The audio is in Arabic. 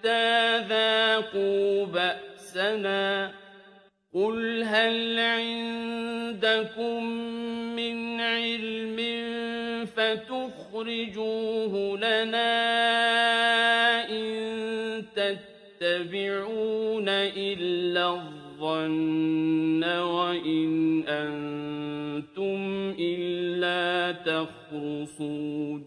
حتى ذاقوا بأسنا. قل هل عندكم من علم فتخرجوه لنا إن تتبعون إلا الظن وإن أنتم إلا تخرصون.